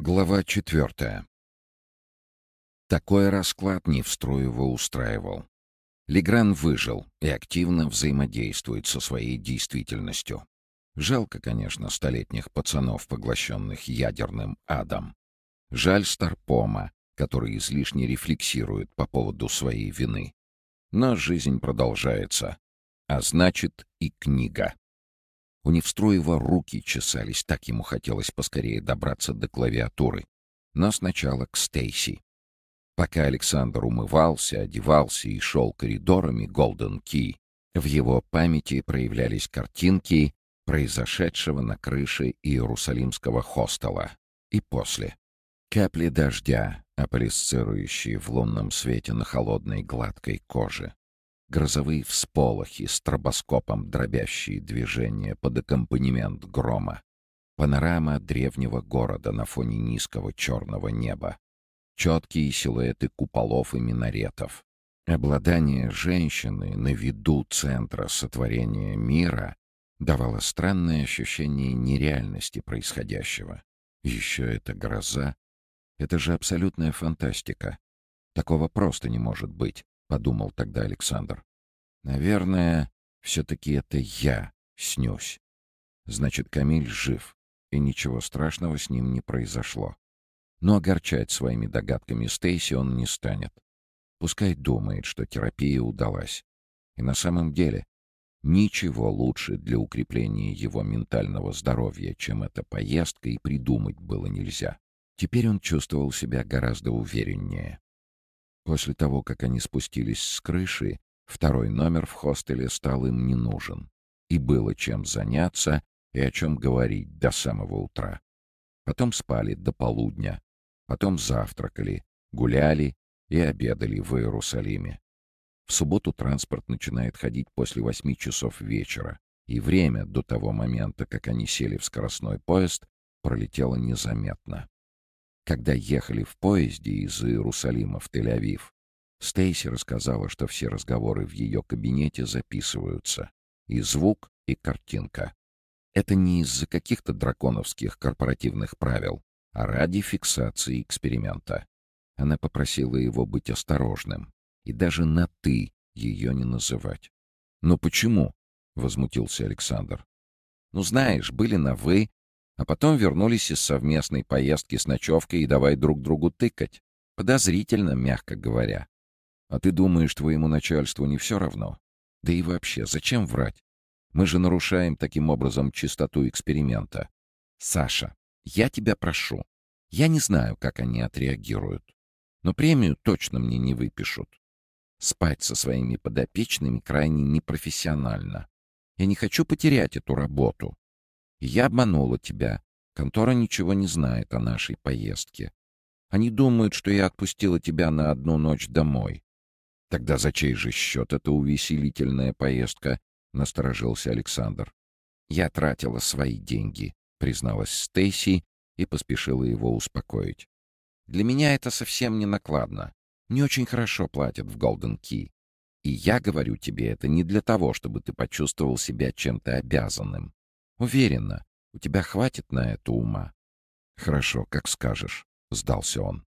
Глава четвертая. Такой расклад Невстроева устраивал. Легран выжил и активно взаимодействует со своей действительностью. Жалко, конечно, столетних пацанов, поглощенных ядерным адом. Жаль Старпома, который излишне рефлексирует по поводу своей вины. Но жизнь продолжается. А значит, и книга. У Невстроева руки чесались, так ему хотелось поскорее добраться до клавиатуры. Но сначала к Стейси. Пока Александр умывался, одевался и шел коридорами Голден Ки, в его памяти проявлялись картинки произошедшего на крыше Иерусалимского хостела и после. Капли дождя, аполисцирующие в лунном свете на холодной гладкой коже грозовые всполохи, стробоскопом дробящие движения под аккомпанемент грома, панорама древнего города на фоне низкого черного неба, четкие силуэты куполов и минаретов, обладание женщины на виду центра сотворения мира давало странное ощущение нереальности происходящего. Еще это гроза. Это же абсолютная фантастика. Такого просто не может быть. — подумал тогда Александр. «Наверное, все-таки это я снюсь. Значит, Камиль жив, и ничего страшного с ним не произошло. Но огорчать своими догадками Стейси он не станет. Пускай думает, что терапия удалась. И на самом деле ничего лучше для укрепления его ментального здоровья, чем эта поездка, и придумать было нельзя. Теперь он чувствовал себя гораздо увереннее. После того, как они спустились с крыши, второй номер в хостеле стал им не нужен. И было чем заняться и о чем говорить до самого утра. Потом спали до полудня. Потом завтракали, гуляли и обедали в Иерусалиме. В субботу транспорт начинает ходить после восьми часов вечера, и время до того момента, как они сели в скоростной поезд, пролетело незаметно. Когда ехали в поезде из Иерусалима в Тель-Авив, Стейси рассказала, что все разговоры в ее кабинете записываются. И звук, и картинка. Это не из-за каких-то драконовских корпоративных правил, а ради фиксации эксперимента. Она попросила его быть осторожным и даже на «ты» ее не называть. «Но почему?» — возмутился Александр. «Ну, знаешь, были на «вы», а потом вернулись из совместной поездки с ночевкой и давай друг другу тыкать. Подозрительно, мягко говоря. А ты думаешь, твоему начальству не все равно? Да и вообще, зачем врать? Мы же нарушаем таким образом чистоту эксперимента. Саша, я тебя прошу. Я не знаю, как они отреагируют. Но премию точно мне не выпишут. Спать со своими подопечными крайне непрофессионально. Я не хочу потерять эту работу. Я обманула тебя. Контора ничего не знает о нашей поездке. Они думают, что я отпустила тебя на одну ночь домой. Тогда за чей же счет эта увеселительная поездка? Насторожился Александр. Я тратила свои деньги, призналась Стейси и поспешила его успокоить. Для меня это совсем не накладно. Не очень хорошо платят в Голден Ки. И я говорю тебе это не для того, чтобы ты почувствовал себя чем-то обязанным. Уверена, у тебя хватит на это ума. Хорошо, как скажешь, сдался он.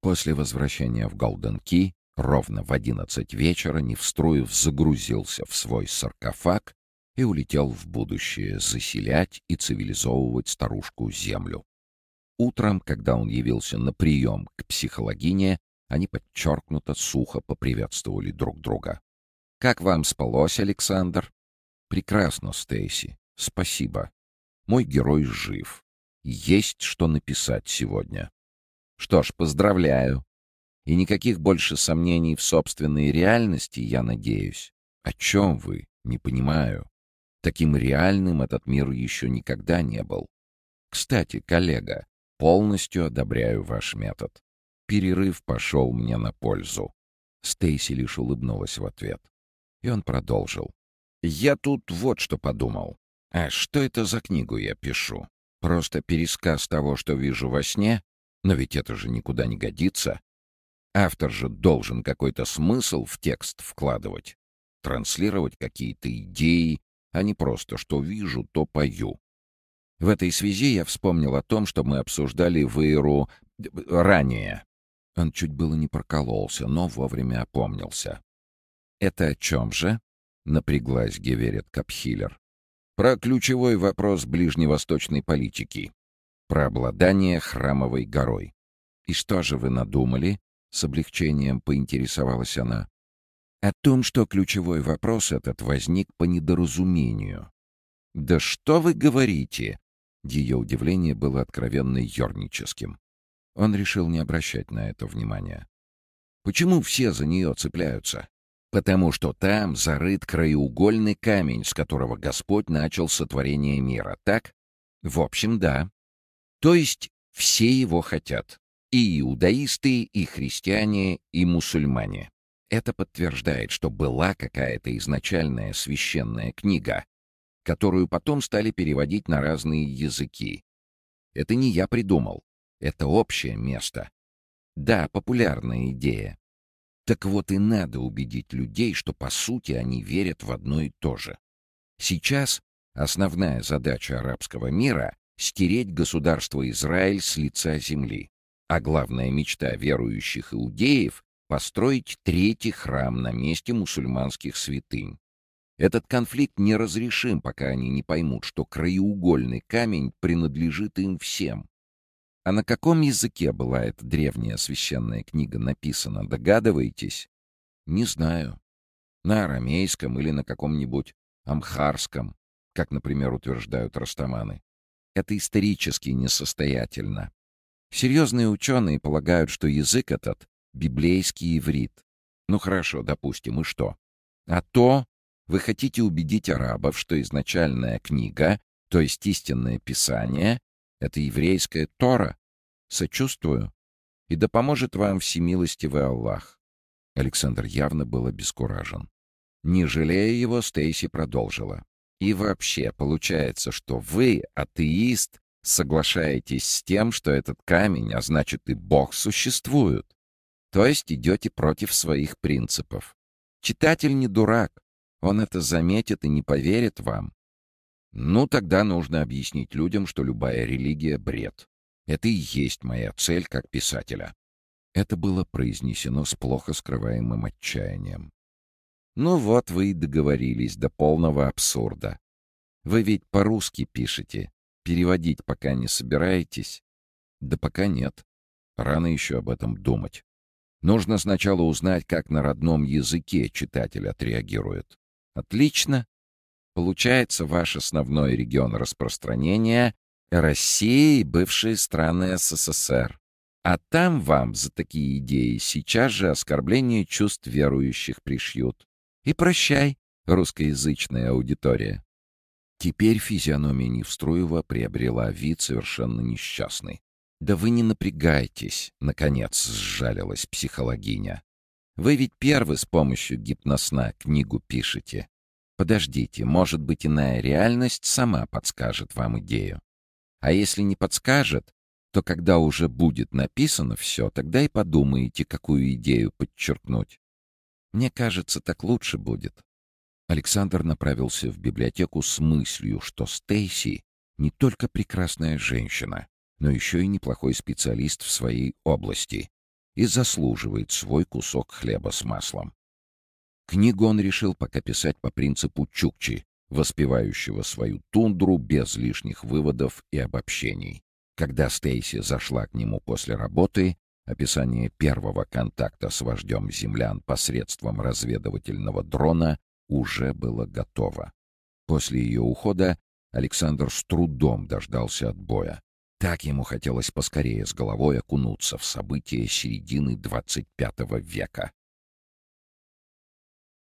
После возвращения в Голден Ки ровно в одиннадцать вечера Невструев загрузился в свой саркофаг и улетел в будущее заселять и цивилизовывать старушку Землю. Утром, когда он явился на прием к психологине, они подчеркнуто сухо поприветствовали друг друга. «Как вам спалось, Александр?» «Прекрасно, Стейси. Спасибо. Мой герой жив. Есть что написать сегодня. Что ж, поздравляю. И никаких больше сомнений в собственной реальности, я надеюсь. О чем вы? Не понимаю. Таким реальным этот мир еще никогда не был. Кстати, коллега, полностью одобряю ваш метод. Перерыв пошел мне на пользу. Стейси лишь улыбнулась в ответ. И он продолжил. Я тут вот что подумал. А что это за книгу я пишу? Просто пересказ того, что вижу во сне? Но ведь это же никуда не годится. Автор же должен какой-то смысл в текст вкладывать, транслировать какие-то идеи, а не просто что вижу, то пою. В этой связи я вспомнил о том, что мы обсуждали в Иру ранее. Он чуть было не прокололся, но вовремя опомнился. «Это о чем же?» — напряглась Геверет Капхиллер. «Про ключевой вопрос ближневосточной политики. Про обладание храмовой горой. И что же вы надумали?» — с облегчением поинтересовалась она. «О том, что ключевой вопрос этот возник по недоразумению». «Да что вы говорите?» Ее удивление было откровенно ерническим. Он решил не обращать на это внимания. Почему все за нее цепляются? Потому что там зарыт краеугольный камень, с которого Господь начал сотворение мира, так? В общем, да. То есть все его хотят. И иудаисты, и христиане, и мусульмане. Это подтверждает, что была какая-то изначальная священная книга, которую потом стали переводить на разные языки. Это не я придумал. Это общее место. Да, популярная идея. Так вот и надо убедить людей, что по сути они верят в одно и то же. Сейчас основная задача арабского мира — стереть государство Израиль с лица земли. А главная мечта верующих иудеев — построить третий храм на месте мусульманских святынь. Этот конфликт неразрешим, пока они не поймут, что краеугольный камень принадлежит им всем. А на каком языке была эта древняя священная книга написана, догадываетесь? Не знаю. На арамейском или на каком-нибудь амхарском, как, например, утверждают растаманы. Это исторически несостоятельно. Серьезные ученые полагают, что язык этот — библейский иврит. Ну хорошо, допустим, и что? А то вы хотите убедить арабов, что изначальная книга, то есть истинное писание, это еврейская Тора. Сочувствую. И да поможет вам всемилостивый Аллах. Александр явно был обескуражен. Не жалея его, Стейси продолжила. И вообще, получается, что вы, атеист, соглашаетесь с тем, что этот камень, а значит и Бог, существует. То есть идете против своих принципов. Читатель не дурак. Он это заметит и не поверит вам. Ну, тогда нужно объяснить людям, что любая религия — бред. Это и есть моя цель как писателя. Это было произнесено с плохо скрываемым отчаянием. Ну вот вы и договорились до полного абсурда. Вы ведь по-русски пишете. Переводить пока не собираетесь? Да пока нет. Рано еще об этом думать. Нужно сначала узнать, как на родном языке читатель отреагирует. Отлично. Получается, ваш основной регион распространения — Россия и бывшие страны СССР. А там вам за такие идеи сейчас же оскорбление чувств верующих пришьют. И прощай, русскоязычная аудитория. Теперь физиономия Невструева приобрела вид совершенно несчастный. «Да вы не напрягайтесь», — наконец сжалилась психологиня. «Вы ведь первый с помощью гипносна книгу пишете. Подождите, может быть, иная реальность сама подскажет вам идею. А если не подскажет, то когда уже будет написано все, тогда и подумаете, какую идею подчеркнуть. Мне кажется, так лучше будет. Александр направился в библиотеку с мыслью, что Стейси не только прекрасная женщина, но еще и неплохой специалист в своей области и заслуживает свой кусок хлеба с маслом. Книгу он решил пока писать по принципу Чукчи, воспевающего свою тундру без лишних выводов и обобщений. Когда Стейси зашла к нему после работы, описание первого контакта с вождем землян посредством разведывательного дрона уже было готово. После ее ухода Александр с трудом дождался отбоя. Так ему хотелось поскорее с головой окунуться в события середины 25 века.